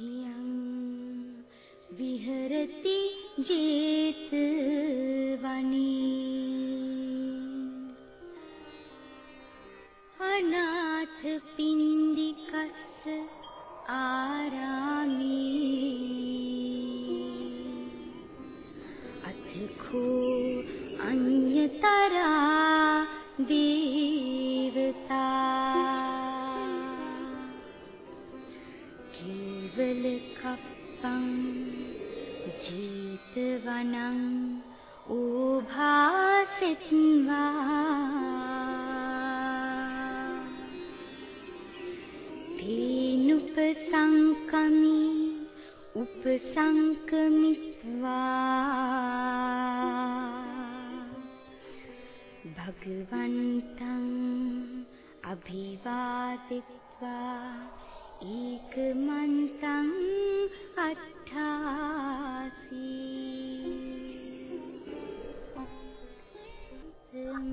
धियं विहरति जेतवनी उपसङ्कमित्वा भगवन्तम् अभिवादित्वा एकमन्तम् अट्ठासि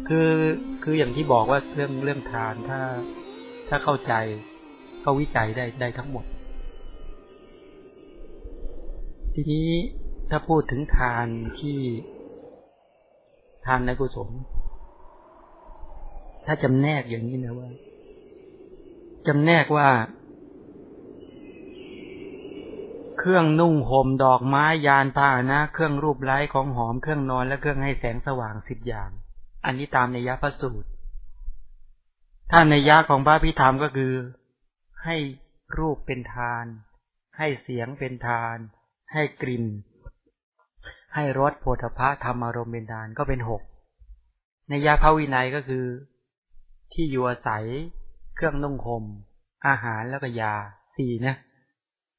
คือคืออย่างที่บอกว่าเรื่องเรื่องทานถ้าถ้าเข้าใจก็วิจัยได้ได้ทั้งหมด ทีนี้ถ้าพูดถึงทานที่ทานในกุศล ถ้าจำแนกอย่างนี้นะว่าจำแนกว่า เครื่องนุ่งห่มดอกไม้ยานพาหนะเครื่องรูปไล้ของหอมเครื่องนอนและเครื่องให้แสงสว่างสิบอย่าง อันนี้ตามในยะพระสูตร ถ้าในยะของพระพิธรรมก็คือ ให้รูปเป็นทาน ให้เสียงเป็นทาน ให้กลิ่น ให้รสโผฏฐะธรรมอารมณ์เป็นทานก็เป็นหกในยะพระวินัยก็คือ ที่อยู่อาศัย เครื่องนุ่งห่มอาหารแล้วก็ยาสี่นะ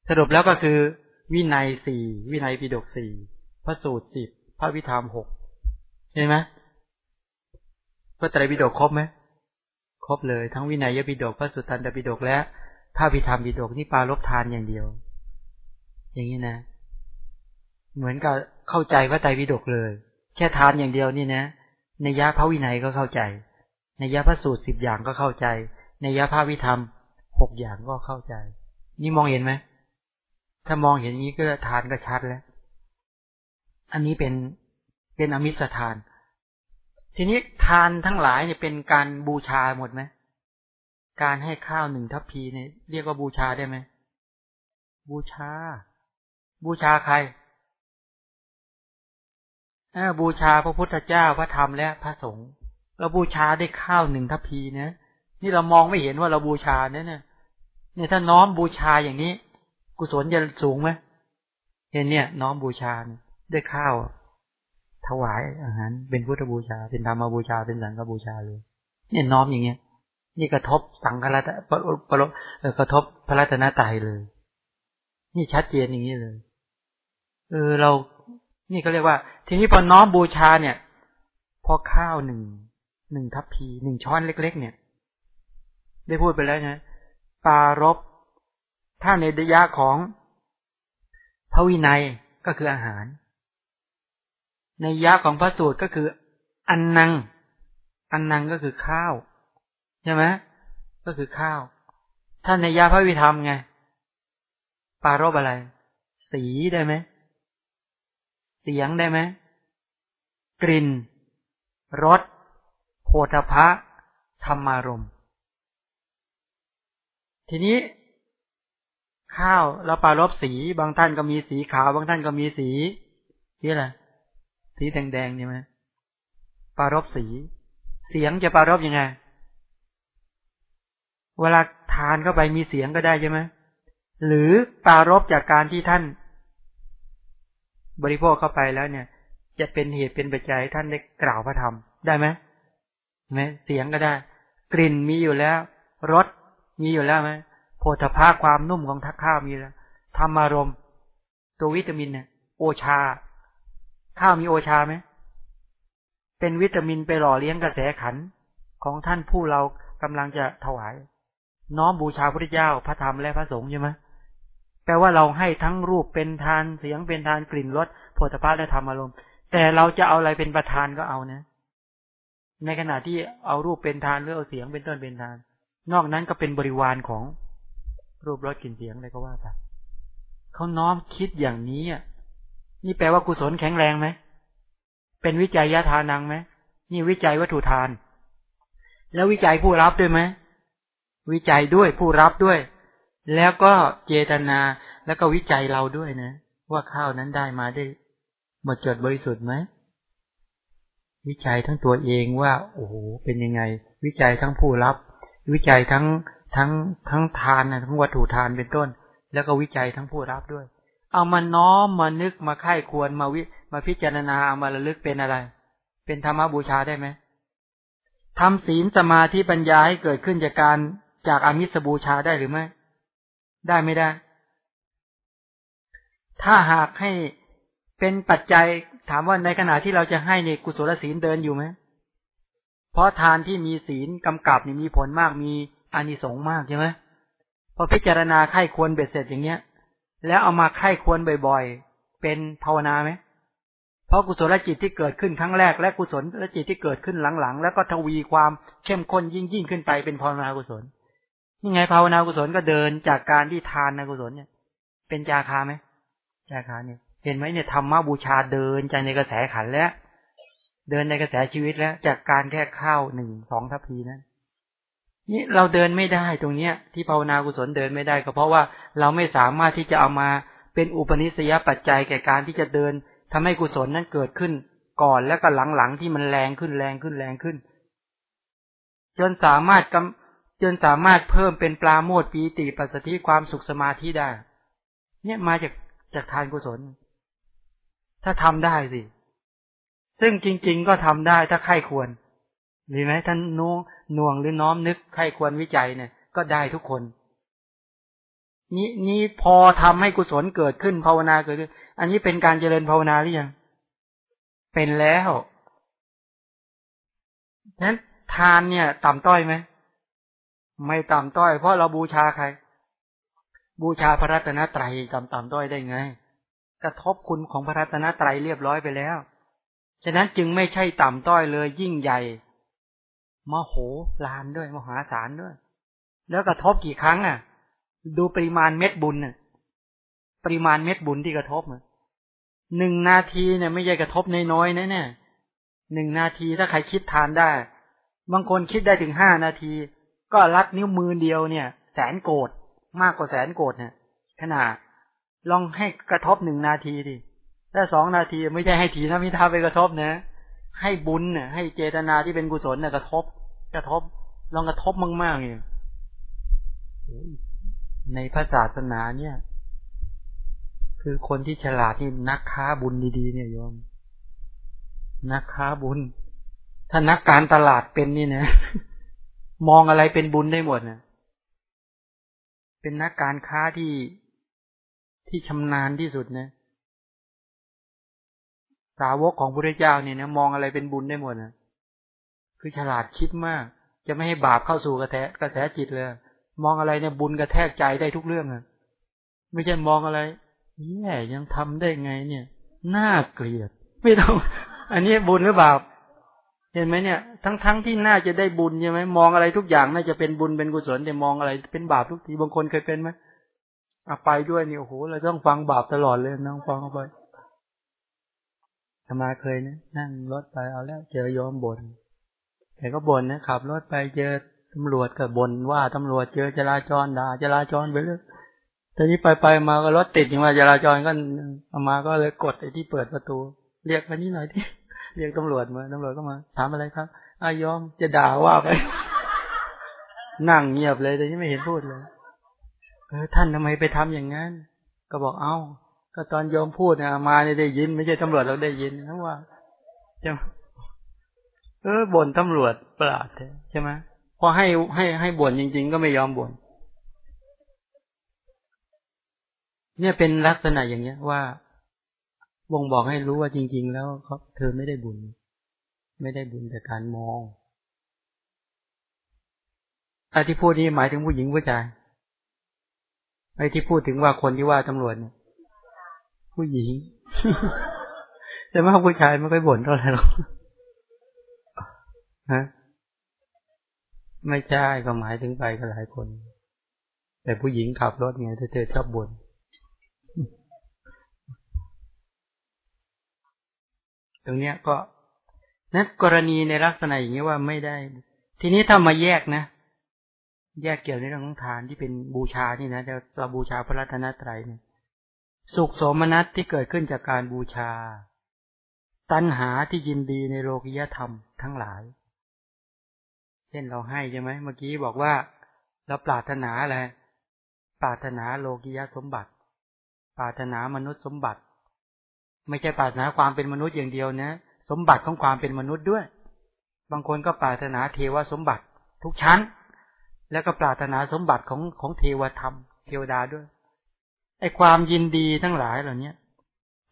สรุปแล้วก็คือ วินัยสี่วินัยปิฎกสี่พระสูตรสิบพระวิธรรมหกเห็นไหมพระไตรปิฎกครบไหมครบเลย ทั้งวินัยยปิฎกพระสุตตันตปิฎกและพระวิธรรมปิฎกนี่ปาลบทานอย่างเดียว อย่างนี้นะ เหมือนกับเข้าใจพระไตรปิฎกเลย แค่ทานอย่างเดียวนี่นะในยะพระวินัยก็เข้าใจ ในยะพระสูตรสิบอย่างก็เข้าใจ ในยะพระวิธรรมหกอย่างก็เข้าใจ นี่มองเห็นไหมถ้ามองเห็นนี้ก็ทานก็ชัดแล้ว อันนี้เป็นเป็นอมิสทาน ทีนี้ทานทั้งหลายเนี่ยเป็นการบูชาหมดไหมการให้ข้าวหนึ่งทัพพีเนี่ยเรียกว่าบูชาได้ไหมบูชา บูชาใคร บูชาพระพุทธเจ้าพระธรรมและพระสงฆ์เราบูชาได้ข้าวหนึ่งทัพพีนะ นี่เรามองไม่เห็นว่าเราบูชาเนี่ยเนี่ยเนี่ยถ้าน้อมบูชาอย่างนี้ กุศลจะสูงไหมเห็นเนี่ย น้อมบูชาด้วยข้าว ถวายอาหารเป็นพุทธบูชา เป็นธรรมบูชาเป็นสังฆบูชาเลย เนี่ยน้อมอย่างเงี้ย นี่กระทบสังฆรัตปรปรกระทบพระรัตนตรัยเลย นี่ชัดเจนอย่างนี้เลยเออเรา นี่เขาเรียกว่า ทีนี้พอน้อมบูชาเนี่ย พอข้าวหนึ่งหนึ่งทัพพีหนึ่งช้อนเล็ก ๆ เนี่ย ได้พูดไปแล้วนะปารบถ้าในระยะของพระวินัยก็คืออาหาร ในยะของพระสูตรก็คือ อันนัง อันนังก็คือข้าวใช่ไหมก็คือข้าวถ้าในยะพระวิธรรมไง ปารบอะไร สีได้ไหม สียงได้ไหมกลิ่นรสโพธพะธรรมารมทีนี้ ข้าวเราปารบสี บางท่านก็มีสีขาว บางท่านก็มีสีสีอะไรสีแดงๆใช่ไหมปารบสี เสียงจะปารบยังไง เวลาทานเข้าไปมีเสียงก็ได้ใช่ไหมหรือปารบจากการที่ท่าน บริโภคเข้าไปแล้วเนี่ย จะเป็นเหตุเป็นปัจจัยท่านได้กล่าวพระธรรมได้ไหมไหมเสียงก็ได้ กลิ่นมีอยู่แล้วรสมีอยู่แล้วไหมโพธภาความนุ่มของทักข้าวมีแล้วธรรมารมตัววิตามินเนี่ยโอชา ข้าวมีโอชาไหมเป็นวิตามินไปหล่อเลี้ยงกระแสขันของท่านผู้เรากำลังจะถวาย น้อมบูชาพระเจ้าพระธรรมและพระสงฆ์ใช่ไหม แปลว่าเราให้ทั้งรูปเป็นทานเสียงเป็นทานกลิ่นรสโพธภาและธรรมอารมณ์ แต่เราจะเอาอะไรเป็นประธานก็เอานะ ในขณะที่เอารูปเป็นทานหรือเอาเสียงเป็นต้นเป็นทาน นอกนั้นก็เป็นบริวารของรูปรสกลิ่นเสียงอะไรก็ว่าไปเขาน้อมคิดอย่างนี้อะนี่แปลว่ากุศลแข็งแรงไหมเป็นวิจัยยะทานังไหมนี่วิจัยวัตถุทาน แล้ววิจัยผู้รับด้วยไหมวิจัยด้วยผู้รับด้วย แล้วก็เจตนาแล้วก็วิจัยเราด้วยนะ ว่าข้าวนั้นได้มาได้หมดจดบริสุทธิ์ไหมวิจัยทั้งตัวเองว่าโอ้โหเป็นยังไง วิจัยทั้งผู้รับ วิจัยทั้งทั้งทั้งทานนะทั้งวัตถุทานเป็นต้น แล้วก็วิจัยทั้งผู้รับด้วย เอามาน้อมมานึกมาไข้ควรมาวิมาพิจารณาเอามาระลึกเป็นอะไร เป็นธรรมบูชาได้ไหมทำศีลสมาธิปัญญาให้เกิดขึ้นจากการจากอามิสบูชาได้หรือไม่ ได้ไม่ได้ ถ้าหากให้เป็นปัจจัยถามว่าในขณะที่เราจะให้ในกุศลศีลเดินอยู่ไหมเพราะทานที่มีศีลกำกับนี่มีผลมากมีอานิสงส์มากใช่ไหมพอพิจารณาไข้ควรเบ็ดเสร็จอย่างเงี้ย แล้วเอามาไข้ควรบ่อยๆ เป็นภาวนาไหมเพราะกุศลจิตที่เกิดขึ้นครั้งแรก และกุศลจิตที่เกิดขึ้นหลังๆ แล้วก็ทวีความเข้มข้นยิ่งยิ่งขึ้นไปเป็นภาวนากุศล นี่ไงภาวนากุศลก็เดินจากการที่ทานนกุศลเนี่ย เป็นจาคาไหมจาคาเนี่ย เห็นไหมเนี่ยธรรมบูชาเดินใจในกระแสขันแล้ว เดินในกระแสชีวิตแล้ว จากการแค่ข้าวหนึ่งสองทัพพีนั้นนี่เราเดินไม่ได้ตรงเนี้ย ที่ภาวนากุศลเดินไม่ได้ก็เพราะว่าเราไม่สามารถที่จะเอามาเป็นอุปนิสัยปัจจัยแก่การที่จะเดินทำให้กุศลนั้นเกิดขึ้นก่อนแล้วก็หลังๆที่มันแรงขึ้นแรงขึ้นแรงขึ้น จนสามารถก จนสามารถเพิ่มเป็นปลาโมดปีติปัสสติความสุขสมาธิได้ เนี่ยมาจากจากทานกุศล ถ้าทำได้สิ ซึ่งจริง ๆ ก็ทำได้ถ้าใครควรดีไหมท่านน้น่วงหรือน้อมนึกใครควรวิจัยเนี่ย ก็ได้ทุกคน นี้นี้พอทำให้กุศลเกิดขึ้นภาวนาเกิดขึ้น อันนี้เป็นการเจริญภาวนาหรือยัง เป็นแล้วนั้นทานเนี่ย ต่ำต้อยไหม ไม่ต่ำต้อยเพราะเราบูชาใคร บูชาพระรัตนตรัยต่ำต่ำต้อยได้ไง กระทบคุณของพระรัตนตรัยเรียบร้อยไปแล้ว ฉะนั้นจึงไม่ใช่ต่ำต้อยเลยยิ่งใหญ่มโหลานด้วยมหาศาลด้วย แล้วกระทบกี่ครั้งอะ ดูปริมาณเม็ดบุญน่ะ ปริมาณเม็ดบุญที่กระทบหนึ่งนาทีเนี่ยไม่ใช่กระทบน้อยๆนะเนี่ยหนึ่งนาทีถ้าใครคิดทานได้ บางคนคิดได้ถึงห้านาที ก็รัดนิ้วมือเดียวเนี่ย แสนโกดมากกว่าแสนโกดเนี่ยขนาดลองให้กระทบหนึ่งนาทีดิถ้าสองนาทีไม่ใช่ให้ถีนมิทาไปกระทบนะ ให้บุญเนี่ยให้เจตนาที่เป็นกุศลเนี่ยกระทบ กระทบ ลองกระทบมากๆเนี่ยในพระศาสนาเนี่ย คือคนที่ฉลาดที่นักค้าบุญดีๆ เนี่ยโยม นักค้าบุญ ถ้านักการตลาดเป็นนี่นะ มองอะไรเป็นบุญได้หมดนะเป็นนักการค้าที่ที่ชำนาญที่สุดนะสาวกของพระเจ้าเนี่ยนะมองอะไรเป็นบุญได้หมดนะคือฉลาดคิดมาก จะไม่ให้บาปเข้าสู่กระแสกระแสจิตเลย มองอะไรเนี่ยบุญกระแทกใจได้ทุกเรื่องอะไม่ใช่มองอะไรแย่ยังทำได้ไงเนี่ยน่าเกลียด ไม่ต้อง อันนี้บุญหรือบาป เห็นไหมเนี่ย ทั้งทั้งที่น่าจะได้บุญใช่ไหมมองอะไรทุกอย่างน่าจะเป็นบุญเป็นกุศลแต่มองอะไรเป็นบาปทุกทีบางคนเคยเป็นไหมอาไปด้วยนี่โอ้โหเราต้องฟังบาปตลอดเลยน้องฟังเข้าไปธรรมาเคยนะนั่งรถไปเอาแล้ว เจอยอมบน่นแต่ก็บ่นนะขับรถไปเจอตำรวจก็บ่นว่าตำรวจเจอจราจรด่าจราจรไปเลยตอนนี้ไปไปมาก็รถติดอย่างว่าจราจรก็เอามาก็เลยกดไอ้ที่เปิดประตู เรียกไปนี่หน่อยที่ เรียกตำรวจมาตำรวจก็มา ถามอะไรครับอายอมจะด่าว่าไป นั่งเงียบเลยแต่นี่ไม่เห็นพูดเลยเออท่านทำไมไปทำอย่างนั้น ก็บอกเอ้า ก็ตอนโยมพูดเนี่ยมาเนี่ยได้ยิน ไม่ใช่ตำรวจเราได้ยินนะว่าจะเออบ่นตำรวจประหลาดใช่ไหมพอให้ให้ให้บ่นจริง ๆ ก็ไม่ยอมบ่นเนี่ยเป็นลักษณะอย่างเนี้ยว่า บ่งบอกให้รู้ว่าจริง ๆ แล้วเขาเธอไม่ได้บุญ ไม่ได้บุญจากการมองไอ้ที่พูดนี้หมายถึงผู้หญิงผู้ชายไอ้ที่พูดถึงว่าคนที่ว่าตำรวจเนี่ย ผู้หญิง แต่ว่าผู้ชายไม่ค่อยบ่นเท่าไหร่หรอกฮะไม่ใช่ก็หมายถึงไปกับหลายคน แต่ผู้หญิงขับรถไงเธอชอบบ่น ต รงเนี้ยก็นั้นกรณีในลักษณะอย่างนี้ว่าไม่ได้ ทีนี้ถ้ามาแยกนะ แยกเกี่ยวในเรื่องของทานที่เป็นบูชานี่นะเราบูชาพระรัตนตรัยเนี่ยสุขสมนัสที่เกิดขึ้นจากการบูชา ตัณหาที่ยินดีในโลกิยธรรมทั้งหลาย เช่นเราให้ใช่ไหมเมื่อกี้บอกว่าเราปรารถนาอะไรปรารถนาโลกิยสมบัติ ปรารถนามนุษย์สมบัติ ไม่ใช่ปรารถนาความเป็นมนุษย์อย่างเดียวนะ สมบัติของความเป็นมนุษย์ด้วย บางคนก็ปรารถนาเทวสมบัติ ทุกชั้น แล้วก็ปรารถนาสมบัติของของเทวธรรม เทวดาด้วยไอความยินดีทั้งหลายเหล่านี้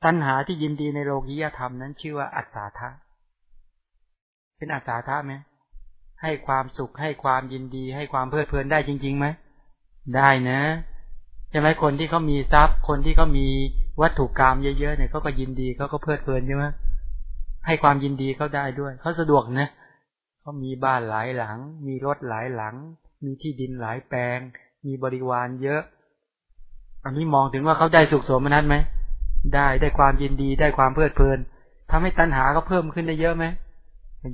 ตัณหาที่ยินดีในโลกิยธรรมนั้นชื่อว่าอัศธาเป็นอัศธาไหมให้ความสุขให้ความยินดี ให้ความเพลิดเพลินได้จริงๆไหมได้นะใช่ไหมคนที่เขามีทรัพย์ คนที่เขามี วัตถุกรรมเยอะๆเนี่ยเขาก็ยินดีเขาก็เพลิดเพลินใช่ไหมให้ความยินดีเขาได้ด้วยเขาสะดวกนะเขามีบ้านหลายหลัง มีรถหลายหลัง มีที่ดินหลายแปลง มีบริวารเยอะอันนี้มองถึงว่าเขาได้สุขสมนัตไหมได้ได้ความยินดีได้ความเพลิดเพลินทำให้ตัณหาเขาเพิ่มขึ้นได้เยอะไหม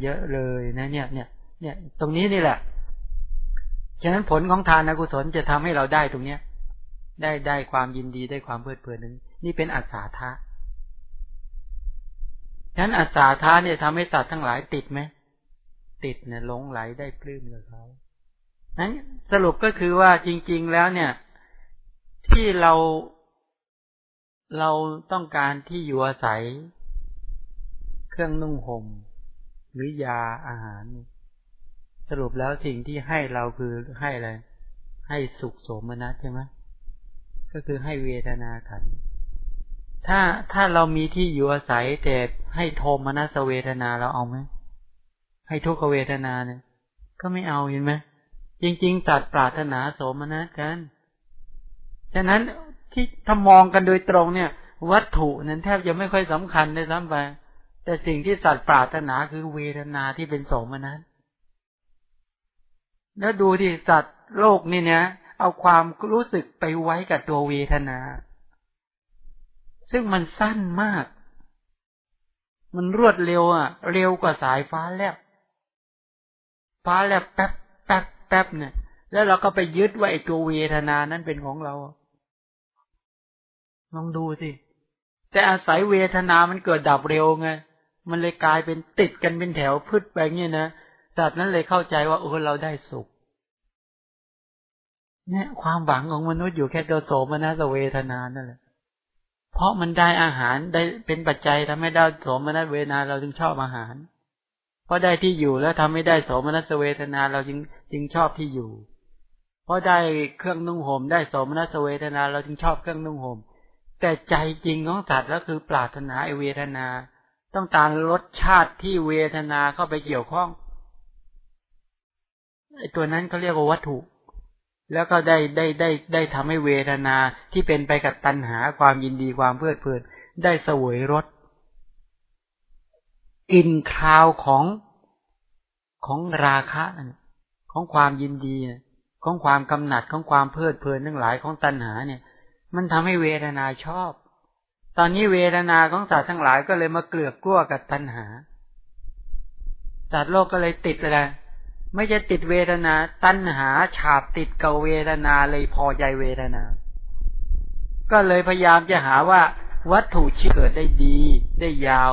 เยอะเลยนะเนี่ยเนี่ยเนี่ยตรงนี้นี่แหละฉะนั้นผลของทานกุศลจะทำให้เราได้ตรงเนี้ย ได้ได้ความยินดีได้ความเพลิดเพลินนึง นี่เป็นอัศาธาฉะนั้นอัศาธาเนี่ยทำให้ตัดทั้งหลายติดไหม ติดเนี่ยหลงไหลได้ปลื้มกับเขานั้นสรุปก็คือว่าจริง ๆ แล้วเนี่ย ที่เราเราต้องการที่อยู่อาศัย เครื่องนุ่งห่มหรือยาอาหาร สรุปแล้วสิ่งที่ให้เราคือให้อะไร ให้สุขโสมนัสใช่ไหมก็คือให้เวทนาขัน ถ้าถ้าเรามีที่อยู่อาศัยแต่ให้โทมนัสเวทนาเราเอาไหมให้ทุกขเวทนาเนี่ย ก็ไม่เอาเห็นไหมจริงๆตัดปรารถนาโสมนัสกันฉะนั้นที่ถ้ามองกันโดยตรงเนี่ย วัตถุนั้นแทบจะไม่ค่อยสำคัญเลยซ้ำไปแต่สิ่งที่สัตว์ปรารถนาคือเวทนาที่เป็นโสมนัสแล้วดูดิสัตว์โลกนี่เนี่ยเอาความรู้สึกไปไว้กับตัวเวทนา ซึ่งมันสั้นมาก มันรวดเร็วอะ เร็วกว่าสายฟ้าแลบ ฟ้าแลบแป๊บแป๊บแป๊บเนี่ย แล้วเราก็ไปยึดว่าไอ้ตัวเวทนานั้นเป็นของเรา ลองดูสิ แต่อาศัยเวทนามันเกิดดับเร็วไง มันเลยกลายเป็นติดกันเป็นแถวพืชไปเงี้ยนะสัตว์นั้นเลยเข้าใจว่าโอ้เราได้สุขเนี่ยความหวังของมนุษย์อยู่แค่ตัวโสมนัสเวทนานั่นแหละ เพราะมันได้อาหารได้เป็นปัจจัยทำให้ได้โสมนัสเวทนาเราจึงชอบอาหาร เพราะได้ที่อยู่แล้วทำให้ได้โสมนัสเวทนาเราจึงจึงชอบที่อยู่ เพราะได้เครื่องนุ่งห่มได้โสมนัสเวทนาเราจึงชอบเครื่องนุ่งห่มแต่ใจจริงของสัตว์ก็คือปรารถนาเวทนา ต้องการรสชาติที่เวทนาเข้าไปเกี่ยวข้องไอ้ตัวนั้นเขาเรียกว่าวัตถุ แล้วก็ได้ได้ได้ได้ทำให้เวทนาที่เป็นไปกับตัณหาความยินดีความเพลิดเพลิน ได้เสวยรสกินคราวของของราคะของความยินดีของความกำหนัดของความเพลิดเพลินทั้งหลายของตัณหาเนี่ย มันทำให้เวทนาชอบ ตอนนี้เวทนาของสัตว์ทั้งหลายก็เลยมาเกลือกกลั้วกับตัณหาสัตว์โลกก็เลยติดอะไร ไม่ใช่ติดเวทนา ตัณหาฉาบติดกับเวทนาเลยพอใจเวทนา ก็เลยพยายามจะหาว่าวัตถุที่เกิดได้ดี ได้ยาว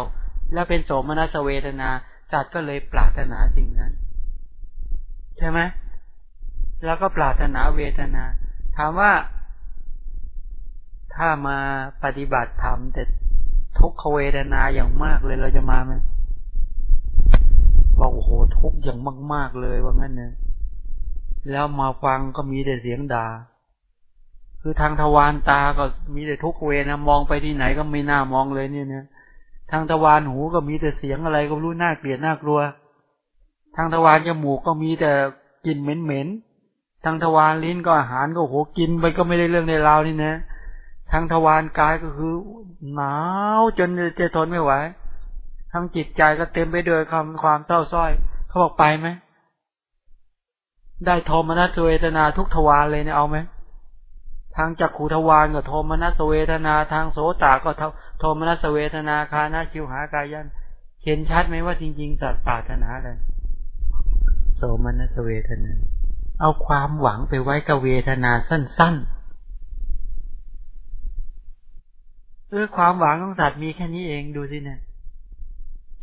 แล้วเป็นโสมนัสเวทนาจัตก็เลยปรารถนาสิ่งนั้น ใช่ไหมแล้วก็ปรารถนาเวทนา ถามว่า ถ้ามาปฏิบัติธรรมแต่ทุกขเวทนาอย่างมากเลยเราจะมาไหม ว่าโอ้โหทุกข์อย่างมาก ๆเลยว่างั้นนะแล้วมาฟังก็มีแต่เสียงด่า คือทางทวารตาก็มีแต่ทุกเวนะมองไปที่ไหนก็ไม่น่ามองเลยเนี่ยนะทางทวารหูก็มีแต่เสียงอะไรก็รู้น่าเกลียดน่ากลัว ทางทวารจมูกก็มีแต่กลิ่นเหม็นๆทางทวารลิ้นก็อาหารก็โหกินไปก็ไม่ได้เรื่องในราวนี่นะทางทวารกายก็คือหนาวจนจะทนไม่ไหว ทั้งจิตใจก็เต็มไปด้วยความความเศร้าส้อยเขาบอกไปไหมได้โทมนัสเวทนาทุกทวารเลยเนี่ยเอาไหมทางจักขูทวารก็โทมนัสเวทนาทางโสตาก็โทมนัสเวทนาคานาคิวหากายันเห็นชัดไหมว่าจริง ๆ สัตว์ปรารถนาอะไรโสมนัสเวทนา เอาความหวังไปไว้กับเวทนาสั้นๆเออความหวังของสัตว์มีแค่นี้เองดูสิเนะี่ย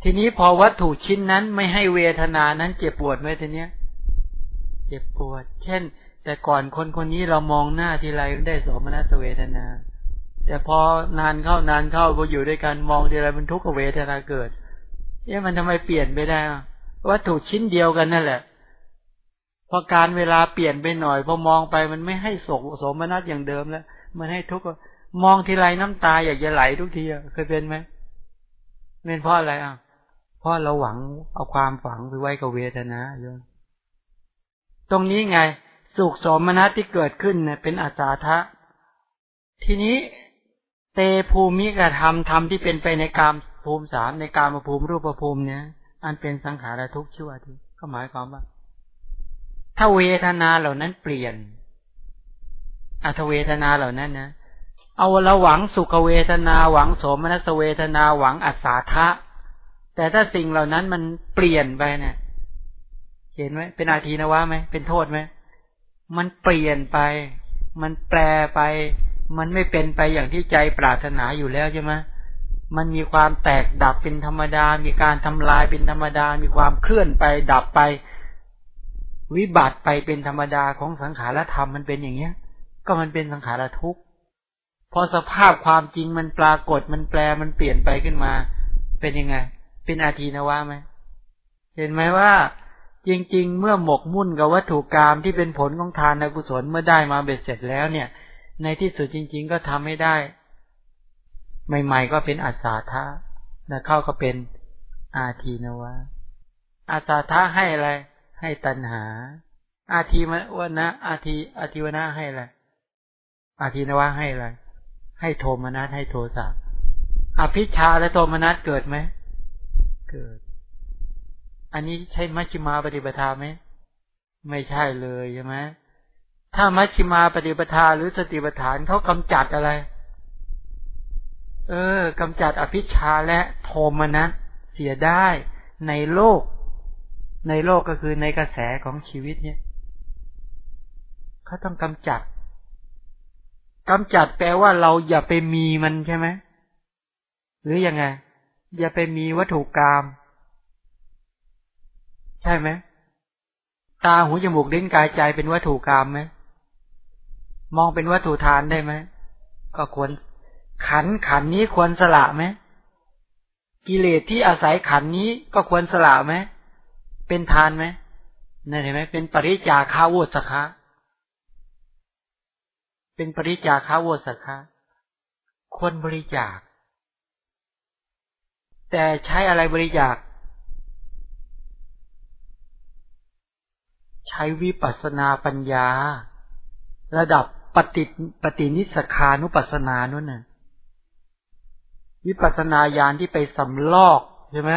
ทีนี้พอวัตถุชิ้นนั้นไม่ให้เวทนานั้นเจ็บปวดไหมทีเนี้ย เจ็บปวด เช่น แต่ก่อนคนคนนี้เรามองหน้าทีไรได้สมนัสเวทนา แต่พอนานเข้านานเข้าพออยู่ด้วยกันมองทีไรมันทุกขเวทนาเกิดเอ๊ะมันทำไมเปลี่ยนไปได้วัตถุชิ้นเดียวกันนั่นแหละพอการเวลาเปลี่ยนไปหน่อยพอมองไปมันไม่ให้สกสมนัสอย่างเดิมแล้ว มันให้ทุกข์มองทีไรน้ำตาอยากจะไหลทุกทีเคยเป็นไหมเป็นเพราะอะไรอะ เพราะเราหวังเอาความฝังไปไว้กับเวทนาเยอะตรงนี้ไง สุขสมนัสที่เกิดขึ้นเนี่ยเป็นอาสาทะ ทีนี้เตภูมิกระทำธรรมที่เป็นไปในกามภูมิสามในกามภูมิรูปภูมิเนี่ย อันเป็นสังขารทุกข์ชั่วทีก็หมายความว่า ถ้าเวทนาเหล่านั้นเปลี่ยนอัตเวทนาเหล่านั้นนะเอาเราหวังสุขเวทนาหวังโสมนัสเวทนาหวังอัศาทะ แต่ถ้าสิ่งเหล่านั้นมันเปลี่ยนไปเนี่ยเห็นไหมเป็นอาทีนะวะไหมเป็นโทษไหมมันเปลี่ยนไป มันแปลไป มันไม่เป็นไปอย่างที่ใจปรารถนาอยู่แล้วใช่ไหมมันมีความแตกดับเป็นธรรมดา มีการทำลายเป็นธรรมดา มีความเคลื่อนไป ดับไป วิบัติไปเป็นธรรมดาของสังขารธรรมมันเป็นอย่างเนี้ย ก็มันเป็นสังขารทุกข์พอสภาพความจริงมันปรากฏมันแปลมันเปลี่ยนไปขึ้นมา เป็นยังไง เป็นอาทีนวะไหมเห็นไหมว่าจริง ๆ เมื่อหมกมุ่นกับวัตถุกรรมที่เป็นผลของทานกุศลเมื่อได้มาเบ็ดเสร็จแล้วเนี่ย ในที่สุดจริง ๆ ก็ทำให้ได้ ใหม่ ๆ ก็เป็นอาสาทะนะเข้าก็เป็นอาทีนวะอาสาทะให้อะไร ให้ตัณหา อาทีวนะอาทีอาทีวนะให้อะไรอาทีนวะให้อะไรให้โทมนัสให้โทสะอภิชาและโทมนัสเกิดไหม เกิด อันนี้ใช่มัชฌิมาปฏิปทาไหมไม่ใช่เลยใช่ไหมถ้ามัชฌิมาปฏิปทาหรือสติปัฏฐานเขากำจัดอะไร เออกำจัดอภิชาและโทมนัสเสียได้ในโลก ในโลกก็คือในกระแสของชีวิตเนี่ยเขาต้องกำจัดกำจัดแปลว่าเราอย่าไปมีมันใช่ไหมหรืออยังไง อย่าไปมีวัตถุกรรมใช่ไหมตาหูจมูกลิ้นกายใจเป็นวัตถุกรรมไหมมองเป็นวัตถุทานได้ไหมก็ควรขันขันนี้ควรสละไหมกิเลสที่อาศัยขันนี้ก็ควรสละไหมเป็นทานไหมนั่นเห็นไหมเป็นปริจาคาวุสคะเป็นปริจาคาวุสคะควรบริจาค แต่ใช้อะไรบริจาค ใช้วิปัสนาปัญญา ระดับปฏิปฏินิสขานุปัสนานั่นน่ะวิปัสนาญาณที่ไปสำลอกใช่ไหม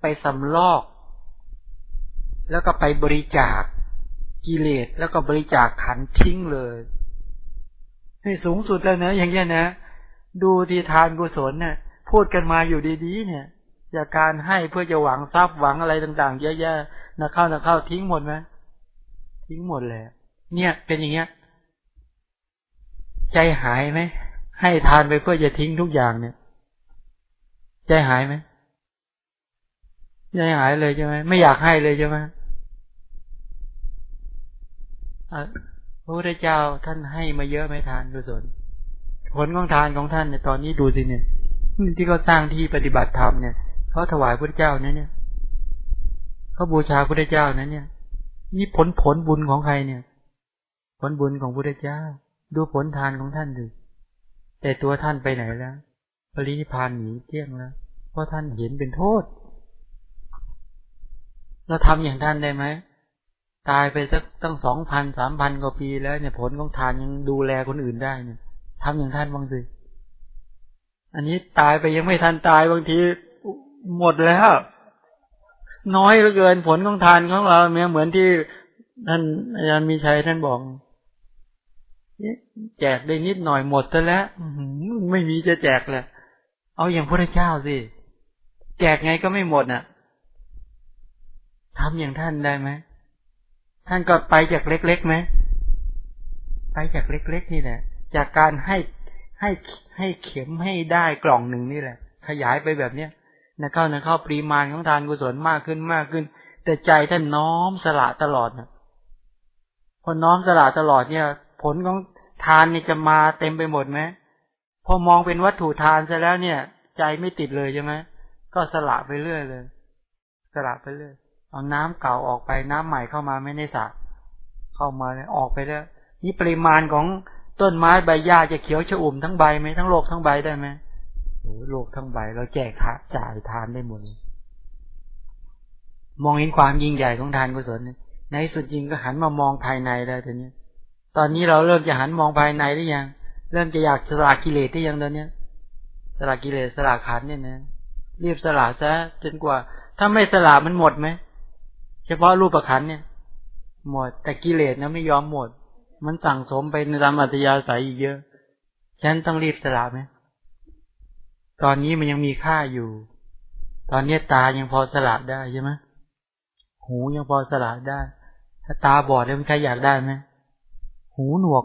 ไปสำลอก แล้วก็ไปบริจาคกิเลสแล้วก็บริจาคขันทิ้งเลยให้สูงสุดแล้วนะอย่างเงี้ยนะ ดูทีทานกุศลเนะ่ย พูดกันมาอยู่ดีๆ เนี่ยจากการให้เพื่อจะหวังทรัพย์หวังอะไรต่าง ๆ เยอะแยะนะเข้านะเข้าทิ้งหมดไหมทิ้งหมดเลยเนี่ย เป็นอย่างเงี้ย ใจหายไหมให้ทานไปเพื่อจะทิ้งทุกอย่างเนี่ย ใจหายไหมใจหายเลยใช่ไหมไม่อยากให้เลยใช่ไหมพระพุทธเจ้าท่านให้มาเยอะไหมทานกุศลผลของทานของท่านในตอนนี้ดูสิเนี่ย ที่เขาสร้างที่ปฏิบัติธรรมเนี่ยเขาถวายพระเจ้านั้นเนี่ยเขาบูชาพระเจ้านั้นเนี่ย นี่ผลผลบุญของใครเนี่ย ผลบุญของพระเจ้า ดูผลทานของท่านดูแต่ตัวท่านไปไหนแล้วปรินิพานหนีเที่ยงแล้วเพราะท่านเห็นเป็นโทษ เราทำอย่างท่านได้ไหมตายไปสักตั้งสองพันสามพันกว่าปีแล้วเนี่ยผลของทานยังดูแลคนอื่นได้เนี่ยทำอย่างท่านบ้างสิ อันนี้ตายไปยังไม่ทันตายบางทีหมดแล้ว น้อยเหลือเกินผลของทานของเราเเหมือนที่ท่านอาจารย์มีชัยท่านบอกแจกได้นิดหน่อยหมดซะแล้วไม่มีจะแจกแหละเอาอย่างพระเจ้าสิแจกไงก็ไม่หมดน่ะทำอย่างท่านได้ไหมท่านก็ไปจากเล็กๆไหมไปจากเล็กๆนี่แหละจากการให้ให้ ให้เข็มให้ได้กล่องหนึ่งนี่แหละ ขยายไปแบบเนี้ยนะเข้านะเข้าปริมาณของทานกุศลมากขึ้นมากขึ้น แต่ใจท่านน้อมสละตลอดนะพอน้อมสละตลอดเนี่ย ผลของทานนี่จะมาเต็มไปหมดไหมพอมองเป็นวัตถุทานซะแล้วเนี่ย ใจไม่ติดเลยใช่ไหมก็สละไปเรื่อยเลย สละไปเรื่อยเอาน้ำเก่าออกไปน้ำใหม่เข้ามาไม่ได้สระเข้ามาเลยออกไปแล้วนี่ปริมาณของ ต้นไม้ใบหญ้าจะเขียวชอุ่มทั้งใบไหมทั้งโลกทั้งใบได้ไหมโอ้โลกทั้งใบเราแจกทาจ่ายทานได้หมดมองเห็นความยิ่งใหญ่ของทานกุศลในสุดจริงก็หันมามองภายในได้ตอนนี้ตอนนี้เราเริ่มจะหันมองภายในได้ยัง เริ่มจะอยากสละกิเลสได้ยังตอนนี้สละกิเลสสละขันเนี่ยนะรีบสละซะจนกว่า ถ้าไม่สละมันหมดไหมเฉพาะรูปประคันเนี่ย หมดแต่กิเลสนะไม่ยอมหมด มันสั่งสมไปในตามอัตยาศัยอีกเยอะ ฉันต้องรีบสละไหมตอนนี้มันยังมีค่าอยู่ ตอนนี้ตายังพอสละได้ใช่ไหมหูยังพอสละได้ ถ้าตาบอดแล้วมันใครอยากได้ไหมหูหนวก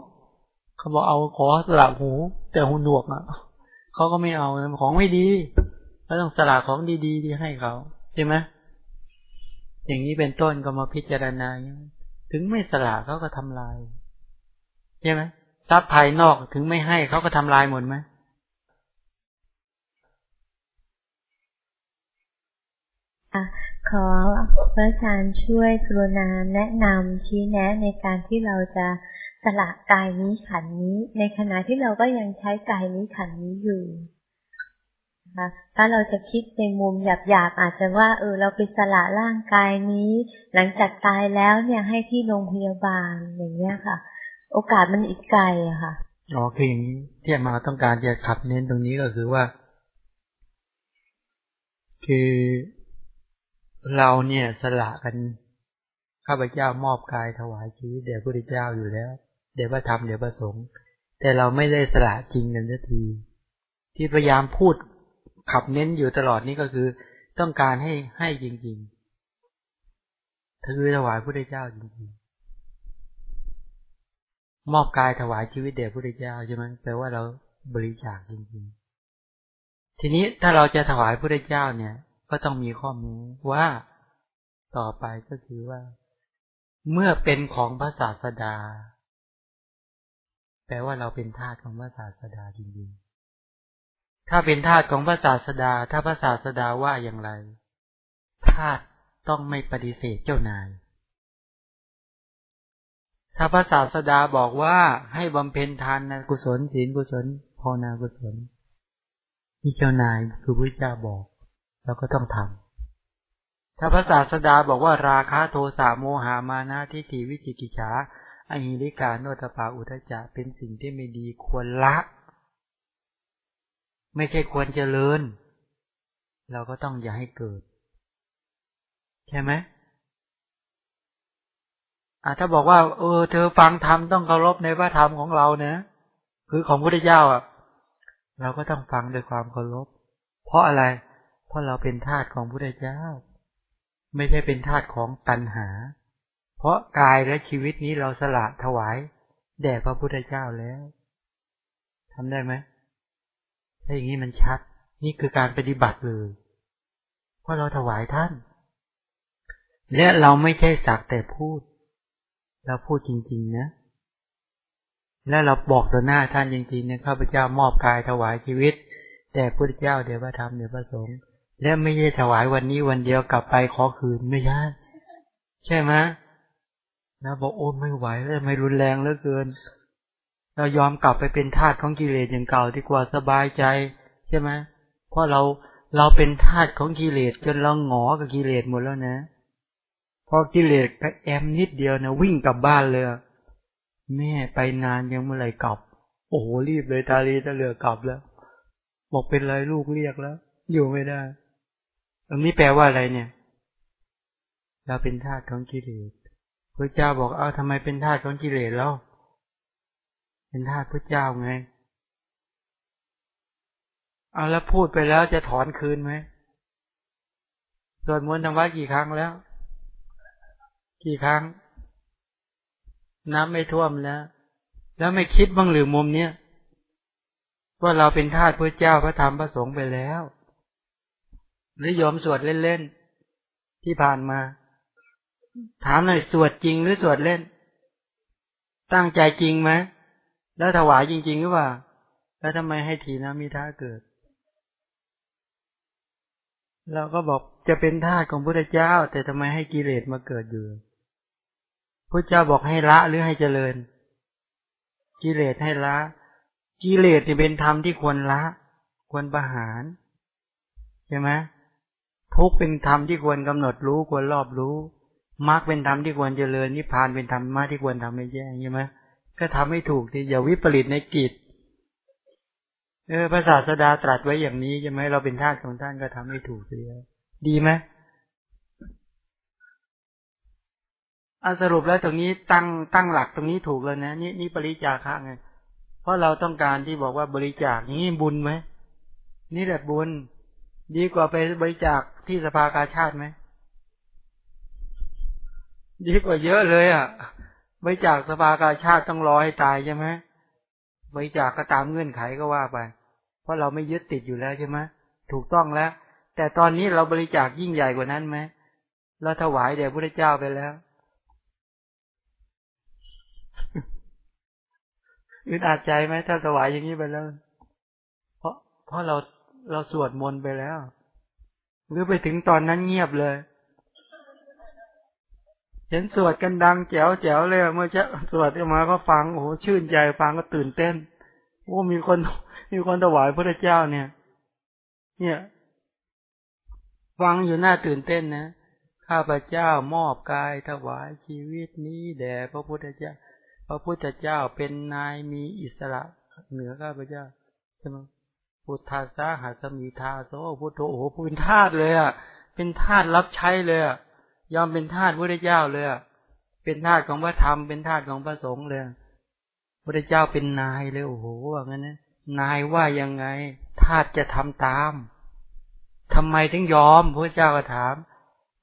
เขาบอกเอาขอสละหู แต่หูหนวกอะเขาก็ไม่เอาของไม่ดีเขาต้องสละของดีๆที่ให้เขาใช่ไหมอย่างนี้เป็นต้นก็มาพิจารณาถึงไม่สละเขาก็ทำลาย ใช่ไหมทรัพย์ภายนอกถึงไม่ให้เขาก็ทำลายหมดไหมขอพระอาจารย์ช่วยกรุณาแนะนำชี้แนะในการที่เราจะสละกายนี้ขันนี้ ในขณะที่เราก็ยังใช้กายนี้ขันนี้อยู่คะถ้าเราจะคิดในมุมหยาบๆอาจจะว่า เออ เราไปสละร่างกายนี้ หลังจากตายแล้วเนี่ยให้ที่โรงพยาบาลอย่างเงี้ยค่ะ โอกาสมันอีกไกลอะค่ะอ๋อคืออย่างนี้ที่มาต้องการจะขับเน้นตรงนี้ก็คือว่า คือเราเนี่ยสละกันข้าพเจ้ามอบกายถวายชีวิตแด่พระพุทธเจ้าอยู่แล้วเดี๋ยวพระธรรมเดี๋ยวพระสงฆ์แต่เราไม่ได้สละจริงกันสักที ที่พยายามพูดขับเน้นอยู่ตลอดนี้ก็คือ ต้องการให้ให้จริงๆคือถวายพระพุทธเจ้าจริงๆ มอบกายถวายชีวิตแด่พระพุทธเจ้าใช่ไหมแปลว่าเราบริจาคจริงๆ ทีนี้ถ้าเราจะถวายพระพุทธเจ้าเนี่ย ก็ต้องมีข้อมูลว่าต่อไปก็คือว่า เมื่อเป็นของพระศาสดา แปลว่าเราเป็นทาสของพระศาสดาจริงๆ ถ้าเป็นทาสของพระศาสดา ถ้าพระศาสดาว่าอย่างไรทาสต้องไม่ปฏิเสธเจ้านาย ถ้าพระศาสดาบอกว่าให้บำเพ็ญทานนะกุศลศีลกุศลภาวนากุศลนี่เจ้านายคือพระเจ้าบอกเราก็ต้องทำถ้าพระศาสดาบอกว่าราคะโทสะโมหามานะทิฏฐิวิจิกิจฉาอหิริกาโนตปาอุทจจะเป็นสิ่งที่ไม่ดีควรละ ไม่ใช่ควรเจริญ เราก็ต้องอย่าให้เกิด ใช่ไหม ถ้าบอกว่า เออ เธอฟังธรรมต้องเคารพในพระธรรมของเราเนะคือของพระพุทธเจ้าอะ เราก็ต้องฟังด้วยความเคารพ เพราะอะไร เพราะเราเป็นทาสของพระพุทธเจ้า ไม่ใช่เป็นทาสของตัณหา เพราะกายและชีวิตนี้เราสละถวายแด่พระพุทธเจ้าแล้วทำได้ไหมถ้าอย่างนี้มันชัด นี่คือการปฏิบัติเลยเพราะเราถวายท่าน และเราไม่ใช่สักแต่พูด เราพูดจริง ๆ นะ และเราบอกต่อหน้าท่านจริงๆเนี่ยข้าพเจ้ามอบกายถวายชีวิต แต่พระเจ้าเดี๋ยวพระธรรมเดี๋ยวพระสงฆ์และไม่ใช่ถวายวันนี้วันเดียวกลับไปขอคืนไม่ใช่ใช่ไหมนะบอกโอ้ไม่ไหวแล้วไม่รุนแรงเหลือเกิน เรายอมกลับไปเป็นทาสของกิเลสอย่างเก่าดีกว่าสบายใจ ใช่ไหมเพราะเราเราเป็นทาสของกิเลสจนเราหงอกับกิเลสหมดแล้วนะ พอกิเลสแอมนิดเดียวนะวิ่งกลับบ้านเลยแม่ไปนานยังเมื่อไหร่กลับ โอ้โหรีบเลยตาลีตะเหลือกลับแล้ว บอกเป็นไรลูกเรียกแล้ว อยู่ไม่ได้อันนี้แปลว่าอะไรเนี่ย เราเป็นทาสของกิเลสพระเจ้าบอกเอาทำไมเป็นทาสของกิเลสแล้ว เป็นทาสพระเจ้าไง เอาแล้วพูดไปแล้วจะถอนคืนไหมสวดมนต์ทำวัดกี่ครั้งแล้ว กี่ครั้ง น้ำไม่ท่วมแล้ว แล้วไม่คิดบ้างหรือมุมเนี้ยว่าเราเป็นทาสพระเจ้าพระธรรมพระสงฆ์ไปแล้ว หรือยอมสวดเล่นๆที่ผ่านมา ถามหน่อยสวดจริงหรือสวดเล่น ตั้งใจจริงไหมแล้วถวายจริงๆหรือเปล่าแล้วทำไมให้ทีนะมีท่าเกิดเราก็บอกจะเป็นทาสของพระเจ้า แต่ทำไมให้กิเลสมาเกิดอยู่ พระเจ้าบอกให้ละหรือให้เจริญ กิเลสให้ละ กิเลสเป็นธรรมที่ควรละ ควรประหาร ใช่ไหมทุกเป็นธรรมที่ควรกำหนดรู้ควรรอบรู้มรรคเป็นธรรมที่ควรเจริญนิพพานเป็นธรรมะที่ควรทำให้แจ้งใช่ไหมก็ทำให้ถูกที่อย่าวิปริตในกิจเออพระศาสดาตรัสไว้อย่างนี้ใช่ไหมเราเป็นทาสของท่านก็ทำให้ถูกเสีย ดีไหม อาสรุปแล้วตรงนี้ตั้งตั้งหลักตรงนี้ถูกแล้วนะนี่นี่บริจาคะไงเพราะเราต้องการที่บอกว่าบริจาคนี้บุญไหมนี่แหละบุญ ดีกว่าไปบริจาคที่สภากาชาติไหมดีกว่าเยอะเลยอะบริจาคสภากาชาติต้องรอให้ตายใช่ไหมบริจาคก็ตามเงื่อนไขก็ว่าไป เพราะเราไม่ยึดติดอยู่แล้วใช่ไหมถูกต้องแล้ว แต่ตอนนี้เราบริจาคยิ่งใหญ่กว่านั้นไหมเราถวายแด่พระเจ้าไปแล้ว อึดอัดใจไหมถ้าถวายอย่างนี้ไปแล้ว เพราะเพราะเราเราสวดมนต์ไปแล้ว หรือไปถึงตอนนั้นเงียบเลย เห็นสวดกันดังแจ๋วแจ๋วเลยเมื่อเช้าสวดมาก็ฟังโอ้โหชื่นใจฟังก็ตื่นเต้นโอ้มีคนมีคนถวายพระเจ้าเนี่ย เนี่ยฟังอยู่หน้าตื่นเต้นนะข้าพเจ้ามอบกายถวายชีวิตนี้แด่พระพุทธเจ้า พระพุทธเจ้าเป็นนายมีอิสระเหนือข้าพเจ้าใช่ไหมพุทธาสาหัสมีทาโซพุทโธโอ้โหเป็นทาสเลยอะ เป็นทาสรับใช้เลยอะยอมเป็นทาสพระเจ้าเลยอะเป็นทาสของพระธรรมเป็นทาสของพระสงฆ์เลยพระเจ้าเป็นนายเลยโอ้โหว่างั้นนะนายว่ายังไงทาสจะทำตามทำไมถึงยอมพระเจ้าก็ถาม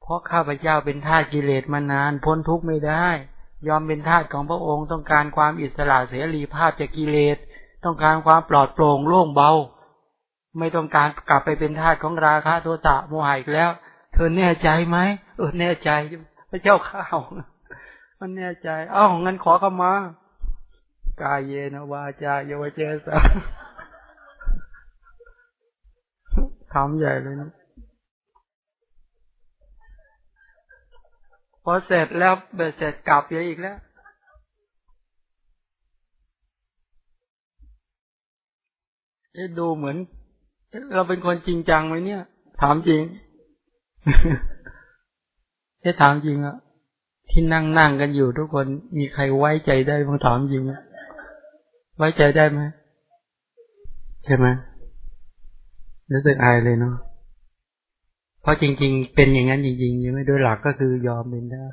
เพราะข้าพเจ้าเป็นทาสกิเลสมานานพ้นทุกข์ไม่ได้ ยอมเป็นทาสของพระองค์ต้องการความอิสระเสรีภาพจากกิเลส ต้องการความปลอดโปร่งโล่งเบา ไม่ต้องการกลับไปเป็นทาสของราคะโทสะโมหะอีกแล้ว เธอแน่ใจไหมเออแน่ใจพระเจ้าข้าวมันแน่ใจ เอ้างั้นขอเข้ามากายเยนวาจาเยวเจสาทำใหญ่เลยนะพ อเสร็จแล้วเบ็ดเสร็จกลับเยอะอีกแล้ว เอ๊ดูเหมือน เราเป็นคนจริงจังไหมเนี่ย ถามจริงเอ๊ถามจริงอะที่นั่งนั่งกันอยู่ทุกคนมีใครไว้ใจได้บ้างถามจริงอะไว้ใจได้ไหมใช่ไหมรู้สึกอายเลยเนาะ เพราะจริง ๆ เป็นอย่างนั้นจริงๆใช่ไหมโดยหลักก็คือยอมเป็นได้